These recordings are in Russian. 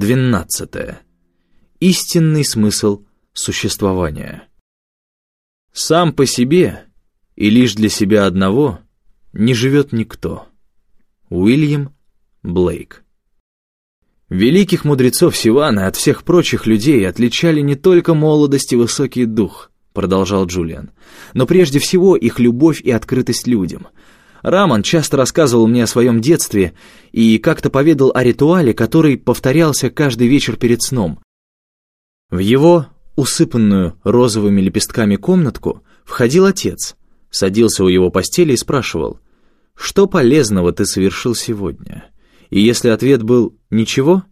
Глава 12. Истинный смысл существования. Сам по себе и лишь для себя одного не живет никто. Уильям Блейк. Великих мудрецов Сивана от всех прочих людей отличали не только молодость и высокий дух, продолжал Джулиан, но прежде всего их любовь и открытость людям — Раман часто рассказывал мне о своем детстве и как-то поведал о ритуале, который повторялся каждый вечер перед сном. В его усыпанную розовыми лепестками комнатку входил отец, садился у его постели и спрашивал, «Что полезного ты совершил сегодня?» И если ответ был «ничего»,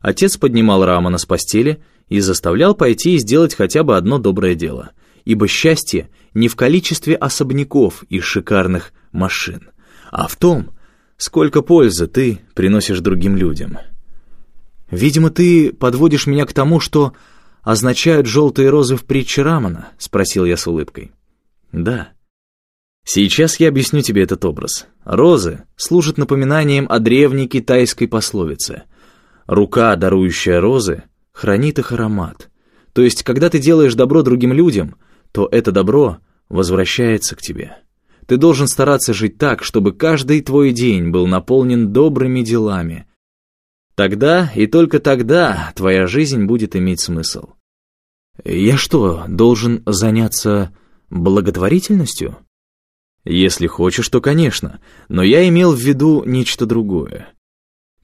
отец поднимал Рамана с постели и заставлял пойти и сделать хотя бы одно доброе дело, ибо счастье не в количестве особняков и шикарных машин, а в том, сколько пользы ты приносишь другим людям. «Видимо, ты подводишь меня к тому, что означают желтые розы в притче Рамана?» — спросил я с улыбкой. «Да. Сейчас я объясню тебе этот образ. Розы служат напоминанием о древней китайской пословице. Рука, дарующая розы, хранит их аромат. То есть, когда ты делаешь добро другим людям, то это добро возвращается к тебе». Ты должен стараться жить так, чтобы каждый твой день был наполнен добрыми делами. Тогда и только тогда твоя жизнь будет иметь смысл. Я что, должен заняться благотворительностью? Если хочешь, то, конечно, но я имел в виду нечто другое.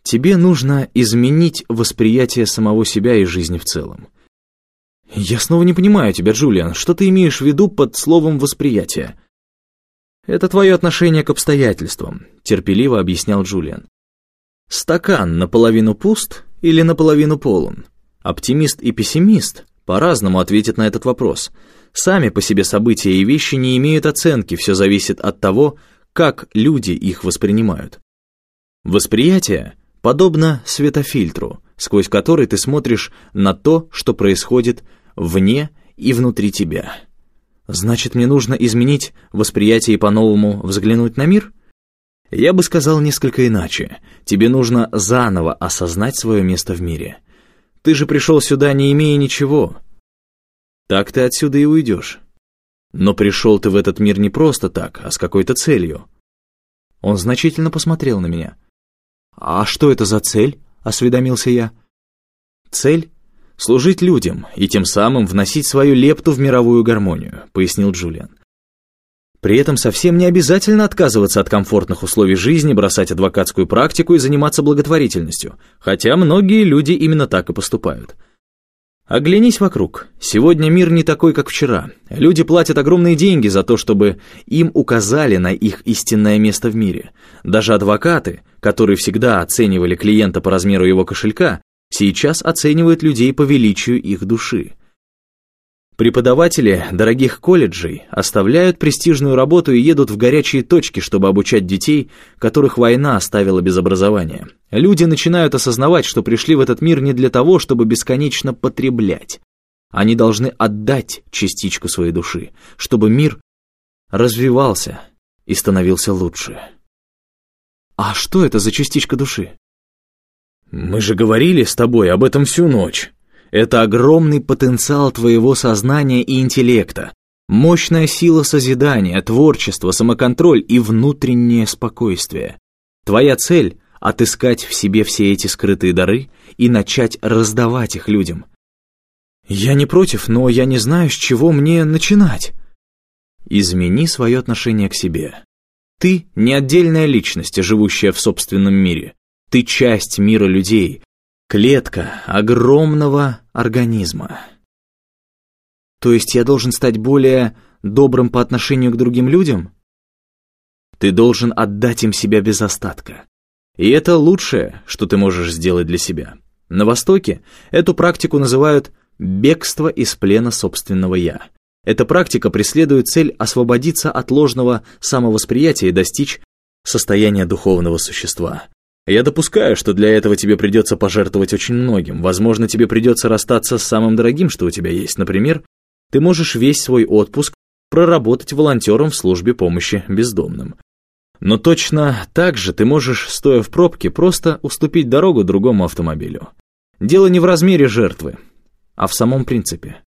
Тебе нужно изменить восприятие самого себя и жизни в целом. Я снова не понимаю тебя, Джулиан, что ты имеешь в виду под словом «восприятие»? «Это твое отношение к обстоятельствам», — терпеливо объяснял Джулиан. «Стакан наполовину пуст или наполовину полон? Оптимист и пессимист по-разному ответят на этот вопрос. Сами по себе события и вещи не имеют оценки, все зависит от того, как люди их воспринимают. Восприятие подобно светофильтру, сквозь который ты смотришь на то, что происходит вне и внутри тебя». Значит, мне нужно изменить восприятие и по-новому взглянуть на мир? Я бы сказал несколько иначе. Тебе нужно заново осознать свое место в мире. Ты же пришел сюда, не имея ничего. Так ты отсюда и уйдешь. Но пришел ты в этот мир не просто так, а с какой-то целью. Он значительно посмотрел на меня. «А что это за цель?» — осведомился я. «Цель служить людям и тем самым вносить свою лепту в мировую гармонию», — пояснил Джулиан. При этом совсем не обязательно отказываться от комфортных условий жизни, бросать адвокатскую практику и заниматься благотворительностью, хотя многие люди именно так и поступают. Оглянись вокруг. Сегодня мир не такой, как вчера. Люди платят огромные деньги за то, чтобы им указали на их истинное место в мире. Даже адвокаты, которые всегда оценивали клиента по размеру его кошелька, сейчас оценивают людей по величию их души. Преподаватели дорогих колледжей оставляют престижную работу и едут в горячие точки, чтобы обучать детей, которых война оставила без образования. Люди начинают осознавать, что пришли в этот мир не для того, чтобы бесконечно потреблять. Они должны отдать частичку своей души, чтобы мир развивался и становился лучше. А что это за частичка души? «Мы же говорили с тобой об этом всю ночь. Это огромный потенциал твоего сознания и интеллекта, мощная сила созидания, творчество, самоконтроль и внутреннее спокойствие. Твоя цель — отыскать в себе все эти скрытые дары и начать раздавать их людям. Я не против, но я не знаю, с чего мне начинать. Измени свое отношение к себе. Ты не отдельная личность, живущая в собственном мире. Ты часть мира людей, клетка огромного организма. То есть я должен стать более добрым по отношению к другим людям? Ты должен отдать им себя без остатка. И это лучшее, что ты можешь сделать для себя. На Востоке эту практику называют «бегство из плена собственного «я». Эта практика преследует цель освободиться от ложного самовосприятия и достичь состояния духовного существа. Я допускаю, что для этого тебе придется пожертвовать очень многим. Возможно, тебе придется расстаться с самым дорогим, что у тебя есть. Например, ты можешь весь свой отпуск проработать волонтером в службе помощи бездомным. Но точно так же ты можешь, стоя в пробке, просто уступить дорогу другому автомобилю. Дело не в размере жертвы, а в самом принципе.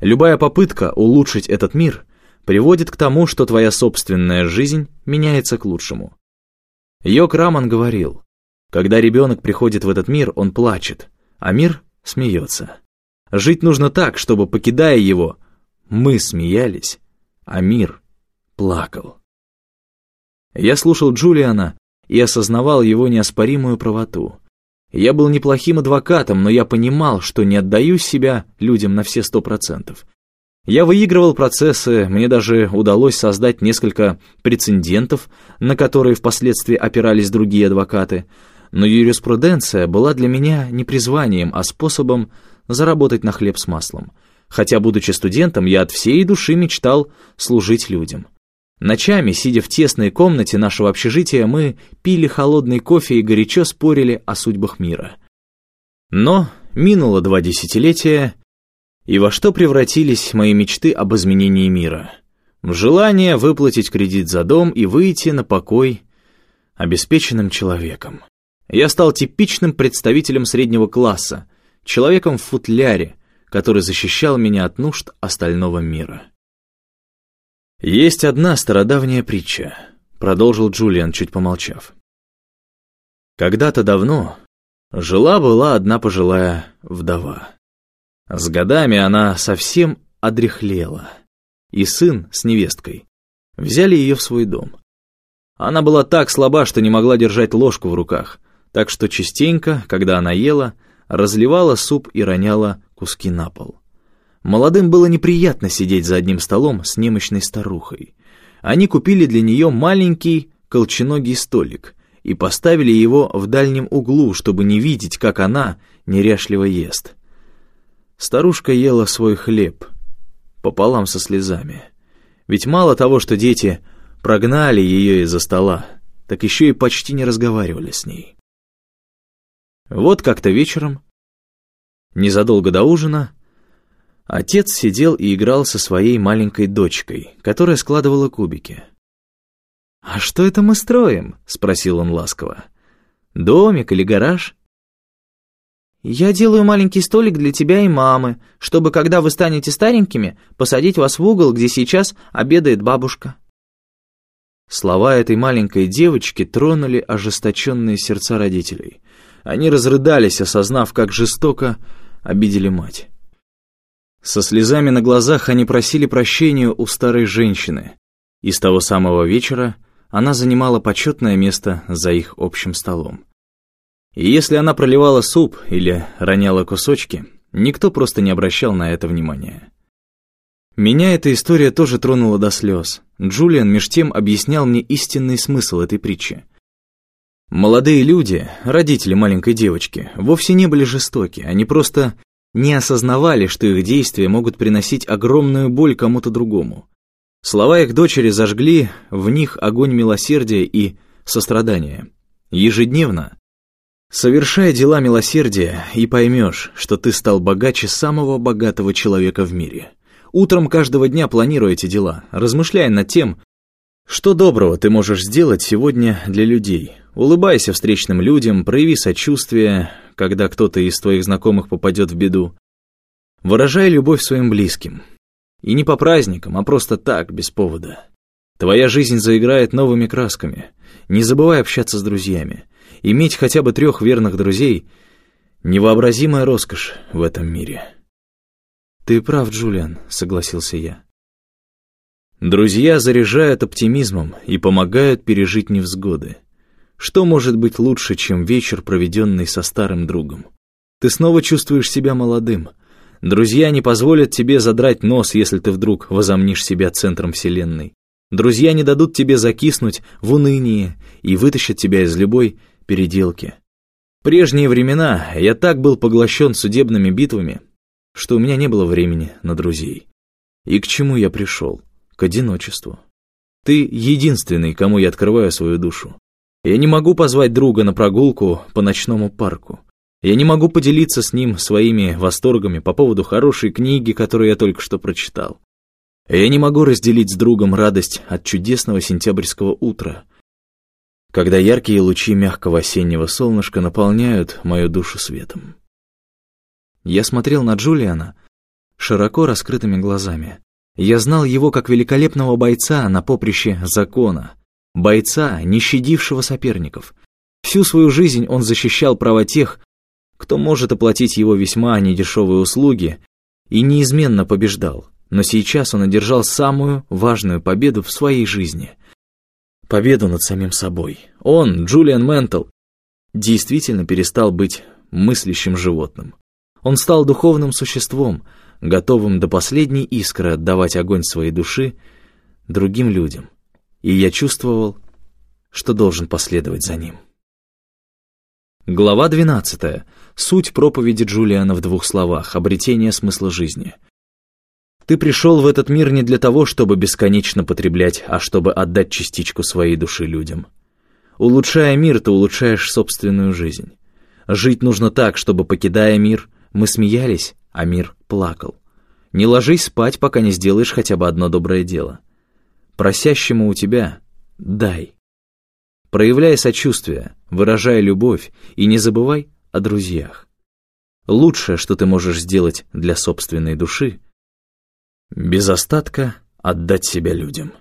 Любая попытка улучшить этот мир приводит к тому, что твоя собственная жизнь меняется к лучшему. Йок Раман говорил, когда ребенок приходит в этот мир, он плачет, а мир смеется. Жить нужно так, чтобы, покидая его, мы смеялись, а мир плакал. Я слушал Джулиана и осознавал его неоспоримую правоту. Я был неплохим адвокатом, но я понимал, что не отдаю себя людям на все сто процентов. Я выигрывал процессы, мне даже удалось создать несколько прецедентов, на которые впоследствии опирались другие адвокаты, но юриспруденция была для меня не призванием, а способом заработать на хлеб с маслом. Хотя, будучи студентом, я от всей души мечтал служить людям. Ночами, сидя в тесной комнате нашего общежития, мы пили холодный кофе и горячо спорили о судьбах мира. Но минуло два десятилетия, и во что превратились мои мечты об изменении мира? В желание выплатить кредит за дом и выйти на покой обеспеченным человеком. Я стал типичным представителем среднего класса, человеком в футляре, который защищал меня от нужд остального мира. «Есть одна стародавняя притча», — продолжил Джулиан, чуть помолчав. «Когда-то давно жила-была одна пожилая вдова. С годами она совсем одряхлела, и сын с невесткой взяли ее в свой дом. Она была так слаба, что не могла держать ложку в руках, так что частенько, когда она ела, разливала суп и роняла куски на пол. Молодым было неприятно сидеть за одним столом с немощной старухой. Они купили для нее маленький колченогий столик и поставили его в дальнем углу, чтобы не видеть, как она неряшливо ест. Старушка ела свой хлеб пополам со слезами. Ведь мало того, что дети прогнали ее из-за стола, так еще и почти не разговаривали с ней. Вот как-то вечером, незадолго до ужина, Отец сидел и играл со своей маленькой дочкой, которая складывала кубики. «А что это мы строим?» — спросил он ласково. «Домик или гараж?» «Я делаю маленький столик для тебя и мамы, чтобы, когда вы станете старенькими, посадить вас в угол, где сейчас обедает бабушка». Слова этой маленькой девочки тронули ожесточенные сердца родителей. Они разрыдались, осознав, как жестоко обидели мать. Со слезами на глазах они просили прощения у старой женщины, и с того самого вечера она занимала почетное место за их общим столом. И если она проливала суп или роняла кусочки, никто просто не обращал на это внимания. Меня эта история тоже тронула до слез. Джулиан меж тем объяснял мне истинный смысл этой притчи. Молодые люди, родители маленькой девочки, вовсе не были жестоки, они просто не осознавали, что их действия могут приносить огромную боль кому-то другому. Слова их дочери зажгли в них огонь милосердия и сострадания. Ежедневно, совершая дела милосердия, и поймешь, что ты стал богаче самого богатого человека в мире. Утром каждого дня планируй эти дела, размышляя над тем, что доброго ты можешь сделать сегодня для людей. Улыбайся встречным людям, прояви сочувствие, когда кто-то из твоих знакомых попадет в беду. Выражай любовь своим близким. И не по праздникам, а просто так, без повода. Твоя жизнь заиграет новыми красками. Не забывай общаться с друзьями. Иметь хотя бы трех верных друзей — невообразимая роскошь в этом мире. «Ты прав, Джулиан», — согласился я. Друзья заряжают оптимизмом и помогают пережить невзгоды. Что может быть лучше, чем вечер, проведенный со старым другом? Ты снова чувствуешь себя молодым. Друзья не позволят тебе задрать нос, если ты вдруг возомнишь себя центром вселенной. Друзья не дадут тебе закиснуть в уныние и вытащат тебя из любой переделки. В прежние времена я так был поглощен судебными битвами, что у меня не было времени на друзей. И к чему я пришел? К одиночеству. Ты единственный, кому я открываю свою душу. Я не могу позвать друга на прогулку по ночному парку. Я не могу поделиться с ним своими восторгами по поводу хорошей книги, которую я только что прочитал. Я не могу разделить с другом радость от чудесного сентябрьского утра. когда яркие лучи мягкого осеннего солнышка наполняют мою душу светом. Я смотрел на Джулиана широко раскрытыми глазами. Я знал его как великолепного бойца на поприще закона, бойца, не щадившего соперников. Всю свою жизнь он защищал права тех, кто может оплатить его весьма недешевые услуги, и неизменно побеждал. Но сейчас он одержал самую важную победу в своей жизни. Победу над самим собой. Он, Джулиан Ментл, действительно перестал быть мыслящим животным. Он стал духовным существом, готовым до последней искры отдавать огонь своей души другим людям. И я чувствовал, что должен последовать за ним. Глава 12. Суть проповеди Джулиана в двух словах. Обретение смысла жизни. Ты пришел в этот мир не для того, чтобы бесконечно потреблять, а чтобы отдать частичку своей души людям. Улучшая мир, ты улучшаешь собственную жизнь. Жить нужно так, чтобы, покидая мир, мы смеялись, а мир плакал. Не ложись спать, пока не сделаешь хотя бы одно доброе дело. Просящему у тебя дай. Проявляй сочувствие, выражай любовь и не забывай о друзьях. Лучшее, что ты можешь сделать для собственной души — без остатка отдать себя людям.